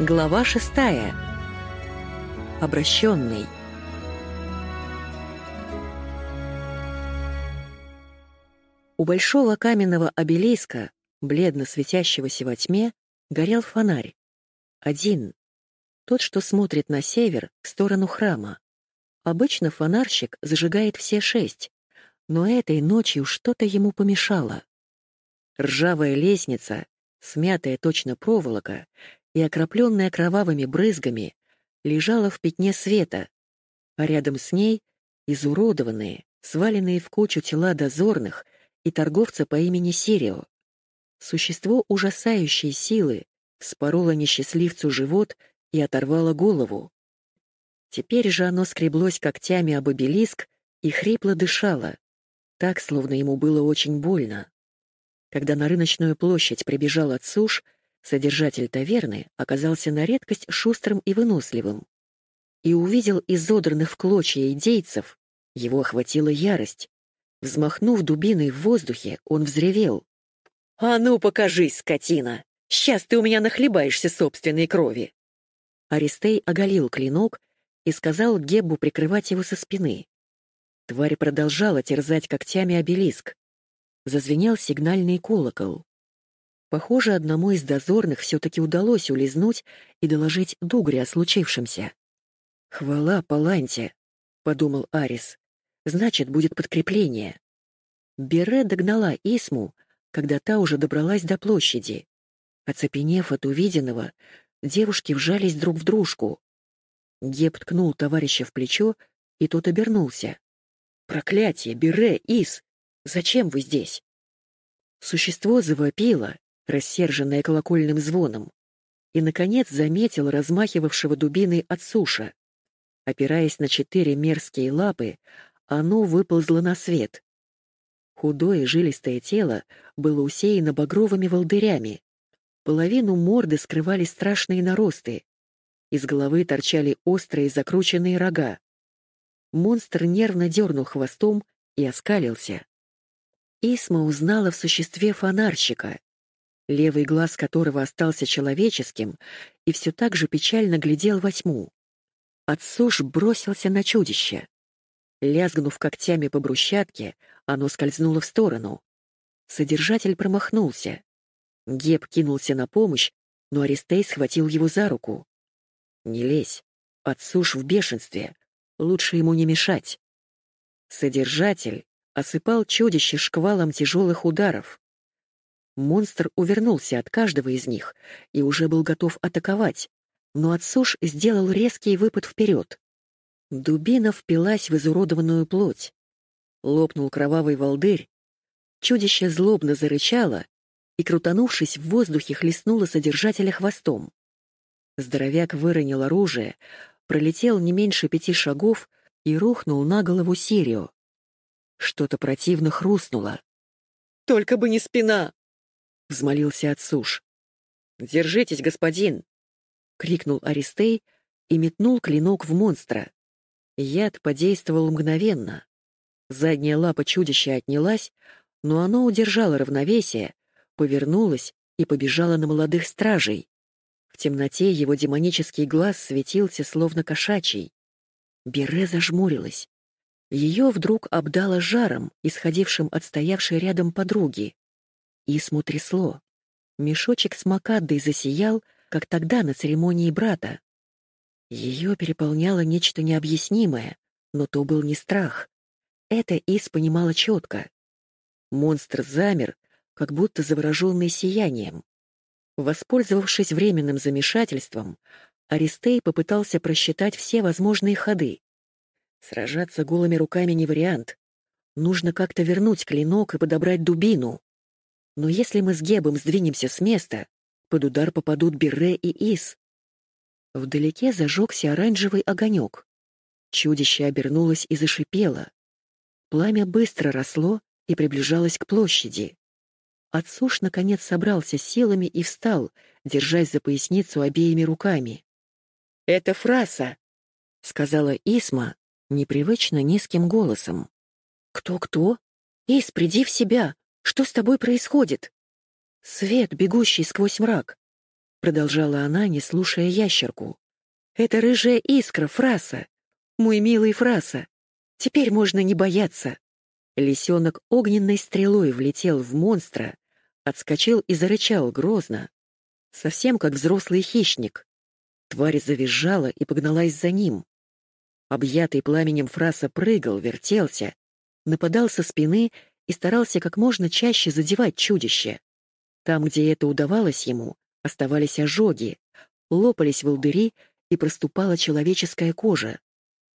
Глава шестая. Обращенный. У большого каменного обелиска, бледно светящегося во тьме, горел фонарь. Один. Тот, что смотрит на север, в сторону храма. Обычно фонарщик зажигает все шесть, но этой ночью что-то ему помешало. Ржавая лестница, смятая точно проволока и окропленная кровавыми брызгами, лежала в пятне света, а рядом с ней изуродованные, сваленные в кучу тела дозорных и торговца по имени Сирио. Существо ужасающей силы спороло несчастливцу живот и оторвало голову. Теперь же оно скреблось когтями об обелиск и хрипло дышало, так, словно ему было очень больно. Когда на рыночную площадь прибежал отсуш, Содержатель таверны оказался на редкость шустрым и выносливым. И увидел изодранных в клочья идейцев, его охватила ярость. Взмахнув дубиной в воздухе, он взревел. «А ну, покажись, скотина! Сейчас ты у меня нахлебаешься собственной крови!» Аристей оголил клинок и сказал Геббу прикрывать его со спины. Тварь продолжала терзать когтями обелиск. Зазвенел сигнальный колокол. Похоже, одному из дозорных все-таки удалось улизнуть и доложить Дугре о случившемся. «Хвала Паланте», — подумал Арис. «Значит, будет подкрепление». Бере догнала Исму, когда та уже добралась до площади. Оцепенев от увиденного, девушки вжались друг в дружку. Геб ткнул товарища в плечо, и тот обернулся. «Проклятие! Бере! Ис! Зачем вы здесь?» Существо завопило, рассерженная колокольным звоном, и, наконец, заметил размахивавшего дубиной от суша. Опираясь на четыре мерзкие лапы, оно выползло на свет. Худое жилистое тело было усеяно багровыми волдырями. Половину морды скрывали страшные наросты. Из головы торчали острые закрученные рога. Монстр нервно дернул хвостом и оскалился. Исма узнала в существе фонарщика, левый глаз которого остался человеческим и все так же печально глядел во тьму. Отсуш бросился на чудище. Лязгнув когтями по брусчатке, оно скользнуло в сторону. Содержатель промахнулся. Геб кинулся на помощь, но Аристей схватил его за руку. «Не лезь. Отсуш в бешенстве. Лучше ему не мешать». Содержатель осыпал чудище шквалом тяжелых ударов. Монстр увернулся от каждого из них и уже был готов атаковать, но Отсуш сделал резкий выпад вперед. Дубина впилась в изуродованную плоть. Лопнул кровавый волдырь. Чудище злобно зарычало и, крутанувшись в воздухе, хлестнуло содержателя хвостом. Здоровяк выронил оружие, пролетел не меньше пяти шагов и рухнул на голову Сирио. Что-то противно хрустнуло. «Только бы не спина!» — взмолился Отсуш. «Держитесь, господин!» — крикнул Аристей и метнул клинок в монстра. Яд подействовал мгновенно. Задняя лапа чудища отнялась, но оно удержало равновесие, повернулось и побежало на молодых стражей. В темноте его демонический глаз светился, словно кошачий. Бере зажмурилась. Ее вдруг обдало жаром, исходившим от стоявшей рядом подруги. Исму трясло. Мешочек с макаддой засиял, как тогда на церемонии брата. Ее переполняло нечто необъяснимое, но то был не страх. Это Ис понимала четко. Монстр замер, как будто завороженный сиянием. Воспользовавшись временным замешательством, Аристей попытался просчитать все возможные ходы. Сражаться голыми руками не вариант. Нужно как-то вернуть клинок и подобрать дубину. Но если мы с Гебом сдвинемся с места, под удар попадут Берре и Ис. Вдалеке зажегся оранжевый огонек. Чудище обернулось и зашипело. Пламя быстро росло и приближалось к площади. Отсуш, наконец, собрался силами и встал, держась за поясницу обеими руками. «Это фраса!» — сказала Исма непривычно низким голосом. «Кто-кто? Ис, приди в себя! Что с тобой происходит? Свет, бегущий сквозь мрак. продолжала она, не слушая ящерку. «Это рыжая искра, фраса! Мой милый фраса! Теперь можно не бояться!» Лисенок огненной стрелой влетел в монстра, отскочил и зарычал грозно, совсем как взрослый хищник. Тварь завизжала и погналась за ним. Объятый пламенем фраса прыгал, вертелся, нападал со спины и старался как можно чаще задевать чудище. Там, где это удавалось ему, оставались ожоги, лопались волдыри и проступала человеческая кожа.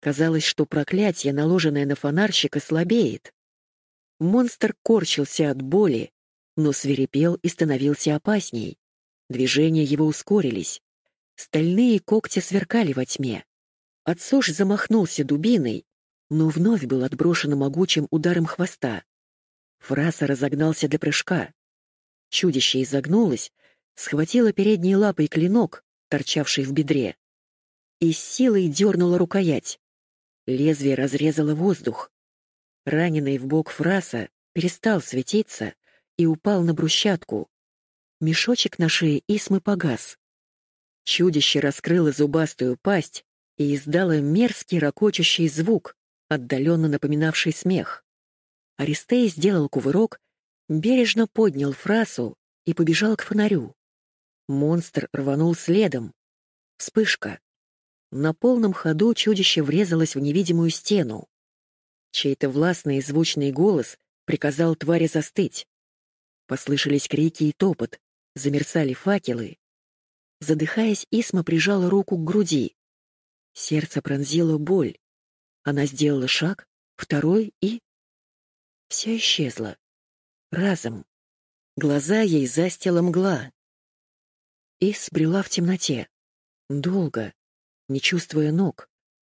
Казалось, что проклятие, наложенное на фонарщика, слабеет. Монстр корчился от боли, но свирепел и становился опасней. Движения его ускорились. Стальные когти сверкали во тьме. Отсош замахнулся дубиной, но вновь был отброшен могучим ударом хвоста. Фраса разогнался для прыжка. Чудище изогнулось, схватило передней лапой клинок, торчавший в бедре, и с силой дернуло рукоять. Лезвие разрезало воздух. Раненый в бок фраса перестал светиться и упал на брусчатку. Мешочек на шее Исмы погас. Чудище раскрыло зубастую пасть и издало мерзкий ракочущий звук, отдаленно напоминавший смех. Аристей сделал кувырок, бережно поднял фрасу и побежал к фонарю. Монстр рванул следом. Вспышка. На полном ходу чудище врезалось в невидимую стену. Чей-то властный и звучный голос приказал твари застыть. Послышались крики и топот, замерцали факелы. Задыхаясь, Исма прижала руку к груди. Сердце пронзило боль. Она сделала шаг, второй и... Все исчезло. Разом. Глаза ей застила мгла. Ис брела в темноте. Долго, не чувствуя ног.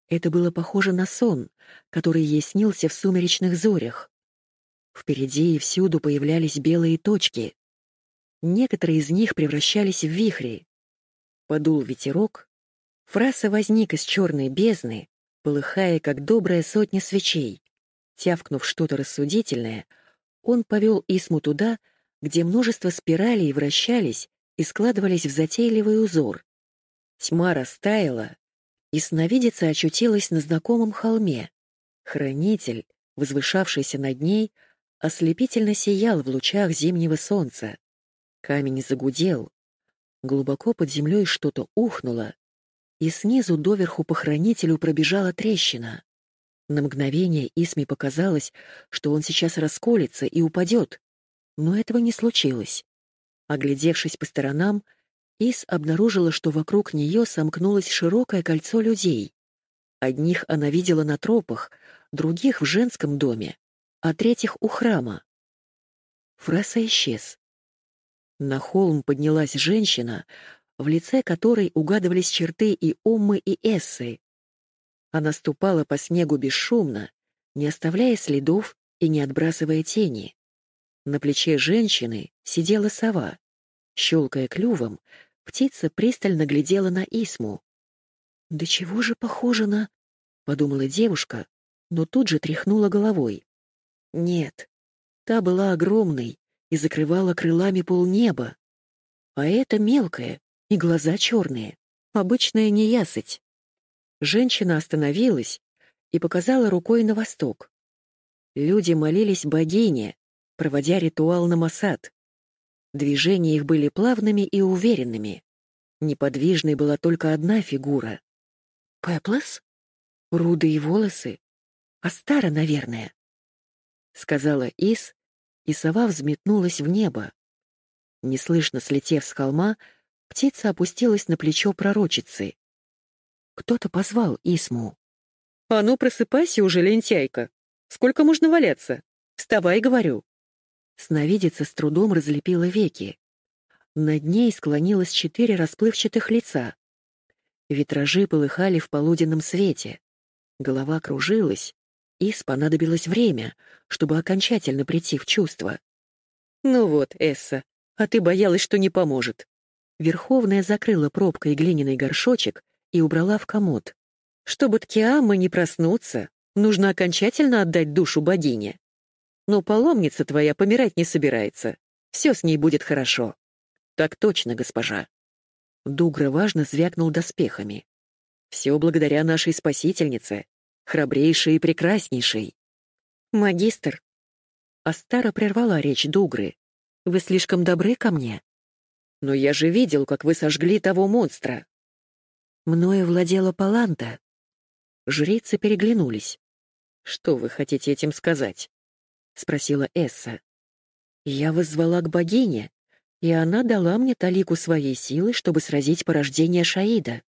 Это было похоже на сон, который ей снился в сумеречных зорях. Впереди и всюду появлялись белые точки. Некоторые из них превращались в вихри. Подул ветерок. Фраса возник из черной бездны, полыхая, как добрая сотня свечей. Тявкнув что-то рассудительное, он повел Исму туда, где множество спиралей вращались и складывались в затейливый узор. Тьма растаяла, и сновидица очутилась на знакомом холме. Хранитель, возвышавшийся над ней, ослепительно сиял в лучах зимнего солнца. Камень загудел. Глубоко под землей что-то ухнуло, и снизу доверху по хранителю пробежала трещина. На мгновение Исме показалось, что он сейчас расколется и упадет, но этого не случилось. Оглядевшись по сторонам, Ис обнаружила, что вокруг нее сомкнулось широкое кольцо людей. Одних она видела на тропах, других — в женском доме, а третьих — у храма. Фраса исчез. На холм поднялась женщина, в лице которой угадывались черты и Оммы, и Эссы. Она ступала по снегу бесшумно, не оставляя следов и не отбрасывая тени. На плече женщины сидела сова. Щелкая клювом, птица пристально глядела на Исму. «Да чего же похоже на...» — подумала девушка, но тут же тряхнула головой. «Нет, та была огромной и закрывала крылами полнеба. А это мелкая, и глаза черные, обычная неясыть». Женщина остановилась и показала рукой на восток. Люди молились богине, проводя ритуал на Масад. Движения их были плавными и уверенными. Неподвижной была только одна фигура. «Пеплос? Рудые волосы? Астара, наверное», — сказала Ис, и сова взметнулась в небо. Неслышно слетев с холма, птица опустилась на плечо пророчицы. Кто-то позвал Исму. «А ну, просыпайся уже, лентяйка! Сколько можно валяться? Вставай, говорю!» Сновидица с трудом разлепила веки. Над ней склонилось четыре расплывчатых лица. Витражи полыхали в полуденном свете. Голова кружилась, и понадобилось время, чтобы окончательно прийти в чувство. «Ну вот, Эсса, а ты боялась, что не поможет». Верховная закрыла пробкой глиняный горшочек и убрала в комод. «Чтобы Ткиамма не проснуться, нужно окончательно отдать душу богине. Но паломница твоя помирать не собирается. Все с ней будет хорошо. Так точно, госпожа. Дугра важно звякнул доспехами. «Все благодаря нашей спасительнице, храбрейшей и прекраснейшей». «Магистр». Астара прервала речь Дугры. «Вы слишком добры ко мне?» «Но я же видел, как вы сожгли того монстра». Мною владела Паланта. Жрицы переглянулись. «Что вы хотите этим сказать?» — спросила Эсса. «Я воззвала к богине, и она дала мне талику своей силы, чтобы сразить порождение Шаида.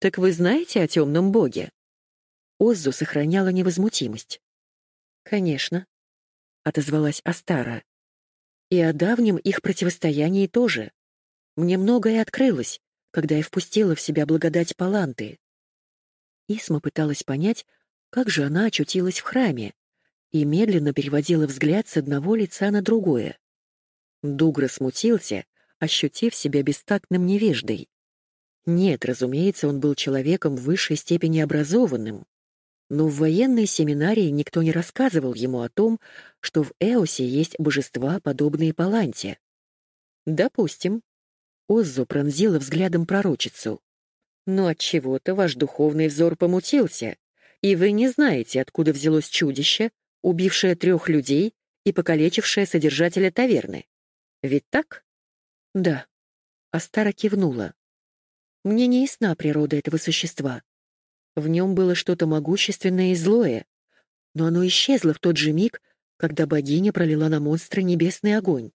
Так вы знаете о темном боге? Оззу сохраняла невозмутимость. Конечно, отозвалась Астара. И о давнем их противостоянии тоже. Мне многое открылось, когда я впустила в себя благодать Паланты. Исма пыталась понять, как же она очутилась в храме, и медленно переводила взгляд с одного лица на другое. Дугра смутился, ощутив себя бестактным невеждой. Нет, разумеется, он был человеком в высшей степени образованным. Но в военной семинарии никто не рассказывал ему о том, что в Эосе есть божества, подобные Паланте. Допустим. Оззо пронзила взглядом пророчицу. Но от чего то ваш духовный взор помутился, и вы не знаете, откуда взялось чудище, убившее трех людей и покалечившее содержателя таверны. Ведь так? Да. Астара кивнула. Мне не ясна природа этого существа. В нем было что-то могущественное и злое, но оно исчезло в тот же миг, когда богиня пролила на монстра небесный огонь.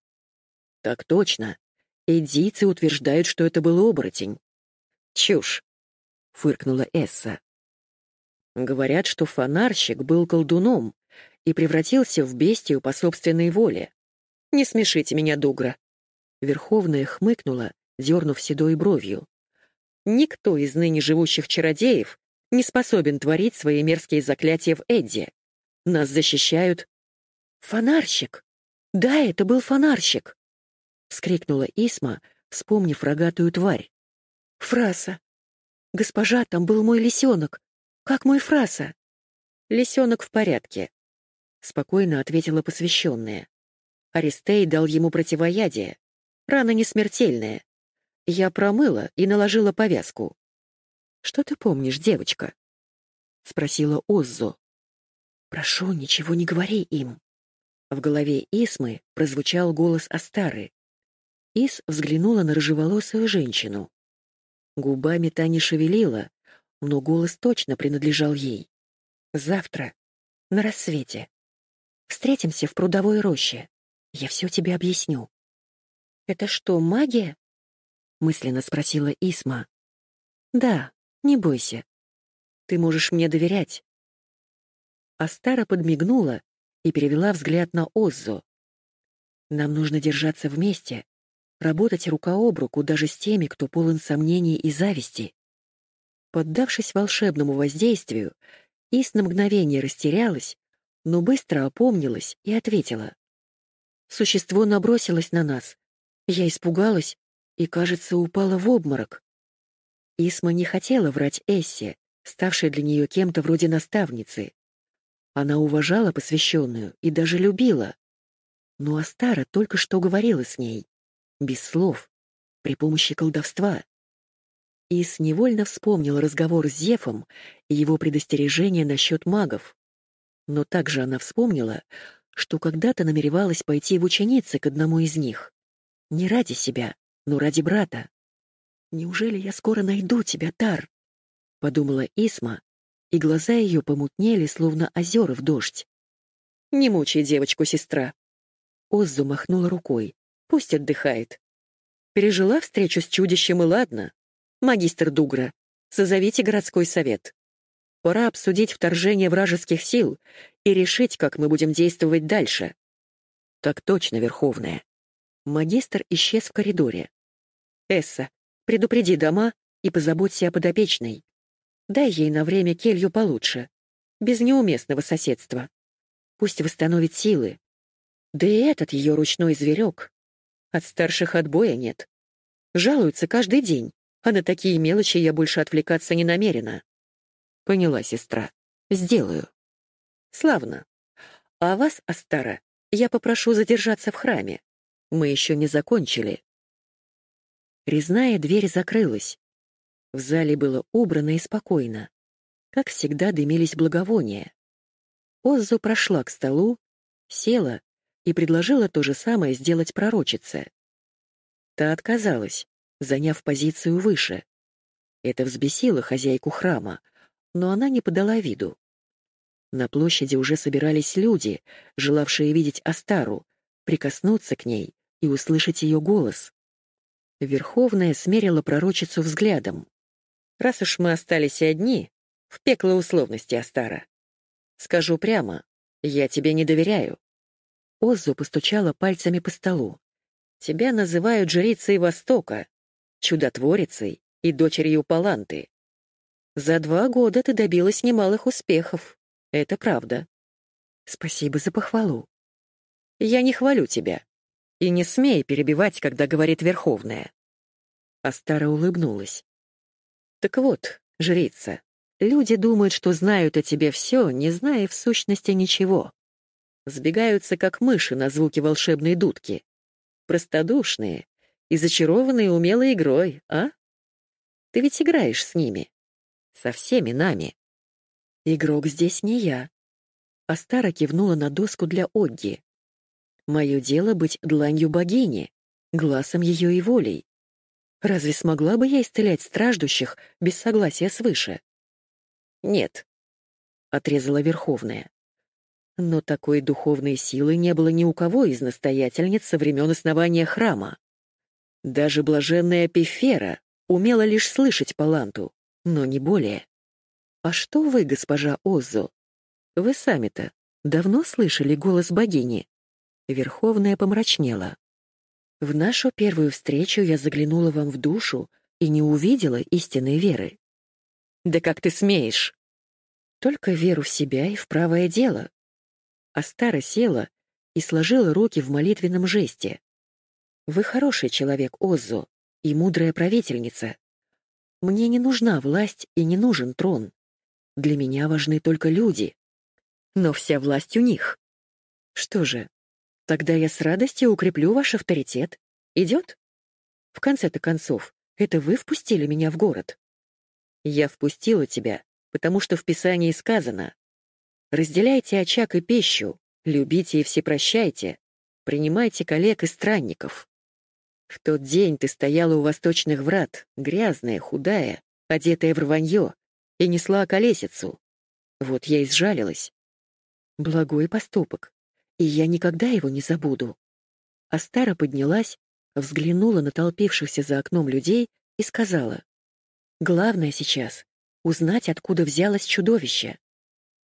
Так точно. Эдийцы утверждают, что это был оборотень. Чушь, фыркнула Эсса. Говорят, что фонарщик был колдуном и превратился в бестию по собственной воле. Не смешите меня, Дугра. Верховная хмыкнула, дернув седой бровью. Никто из ныне живущих чародеев не способен творить свои мерзкие заклятия в Эдди. Нас защищают... Фонарщик! Да, это был фонарщик! Вскрикнула Исма, вспомнив рогатую тварь. Фраса! Госпожа, там был мой лисенок. Как мой фраса? Лисенок в порядке. Спокойно ответила посвященная. Аристей дал ему противоядие. Рана не смертельная. Я промыла и наложила повязку. «Что ты помнишь, девочка?» — спросила Оззо. «Прошу, ничего не говори им». В голове Исмы прозвучал голос Астары. Ис взглянула на рыжеволосую женщину. Губами та не шевелила, но голос точно принадлежал ей. «Завтра, на рассвете. Встретимся в прудовой роще. Я все тебе объясню. Это что, магия? мысленно спросила Исма. Да, не бойся. Ты можешь мне доверять. Астара подмигнула и перевела взгляд на Оззо. Нам нужно держаться вместе, работать рука об руку даже с теми, кто полон сомнений и зависти. Поддавшись волшебному воздействию, Ис на мгновение растерялась, но быстро опомнилась и ответила. Существо набросилось на нас. Я испугалась и, кажется, упала в обморок. Исма не хотела врать Эссе, ставшей для нее кем-то вроде наставницы. Она уважала посвященную и даже любила. Но Астара только что говорила с ней, без слов, при помощи колдовства. Ис невольно вспомнил разговор с Зефом и его предостережение насчет магов. Но также она вспомнила, что когда-то намеревалась пойти в ученицы к одному из них. Не ради себя, но ради брата. «Неужели я скоро найду тебя, Тар?» — подумала Исма, и глаза ее помутнели, словно озера в дождь. «Не мучай девочку, сестра!» Оззу махнула рукой. «Пусть отдыхает. Пережила встречу с чудищем, и ладно. Магистр Дугра, созовите городской совет. Пора обсудить вторжение вражеских сил и решить, как мы будем действовать дальше. Так точно, Верховная. Магистр исчез в коридоре. Эсса, предупреди дома и позаботься о подопечной. Дай ей на время келью получше, без неуместного соседства. Пусть восстановит силы. Да и этот ее ручной зверек. От старших отбоя нет. Жалуются каждый день, а на такие мелочи я больше отвлекаться не намерена. Поняла, сестра. Сделаю. Славно. А вас, Астара, я попрошу задержаться в храме. Мы еще не закончили. Резная дверь закрылась. В зале было убрано и спокойно. Как всегда дымились благовония. Оззу прошла к столу, села и предложила то же самое сделать пророчице. Та отказалась, заняв позицию выше. Это взбесило хозяйку храма, но она не подала виду. На площади уже собирались люди, желавшие видеть Астару, прикоснуться к ней и услышать ее голос. Верховная смерила пророчицу взглядом. «Раз уж мы остались одни, в пекло условности, Астара. Скажу прямо, я тебе не доверяю». Оззу постучала пальцами по столу. «Тебя называют жрицей Востока, чудотворицей и дочерью Паланты. За два года ты добилась немалых успехов. Это правда. Спасибо за похвалу. Я не хвалю тебя. И не смей перебивать, когда говорит Верховная. Астара улыбнулась. Так вот, жрица, люди думают, что знают о тебе все, не зная в сущности ничего. Сбегаются, как мыши на звуки волшебной дудки. Простодушные и зачарованные умелой игрой, а? Ты ведь играешь с ними. Со всеми нами. Игрок здесь не я. Астара кивнула на доску для Огги. Мое дело быть дланью богини, глазом ее и волей. Разве смогла бы я исцелять страждущих без согласия свыше? Нет, — отрезала Верховная. Но такой духовной силы не было ни у кого из настоятельниц со времен основания храма. Даже блаженная Пифера умела лишь слышать Паланту, но не более. А что вы, госпожа Оззо? Вы сами-то давно слышали голос богини? Верховная помрачнела. В нашу первую встречу я заглянула вам в душу и не увидела истинной веры. Да как ты смеешь? Только веру в себя и в правое дело. Астара села и сложила руки в молитвенном жесте. Вы хороший человек, Оззо, и мудрая правительница. Мне не нужна власть и не нужен трон. Для меня важны только люди. Но вся власть у них. Что же, Тогда я с радостью укреплю ваш авторитет. Идет? В конце-то концов, это вы впустили меня в город. Я впустила тебя, потому что в Писании сказано «Разделяйте очаг и пищу, любите и всепрощайте, принимайте коллег и странников». В тот день ты стояла у восточных врат, грязная, худая, одетая в рванье, и несла колесицу. Вот я и сжалилась. Благой поступок и я никогда его не забуду. Астара поднялась, взглянула на толпившихся за окном людей и сказала, «Главное сейчас — узнать, откуда взялось чудовище.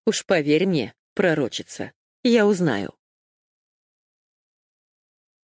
Уж поверь мне, пророчица, я узнаю».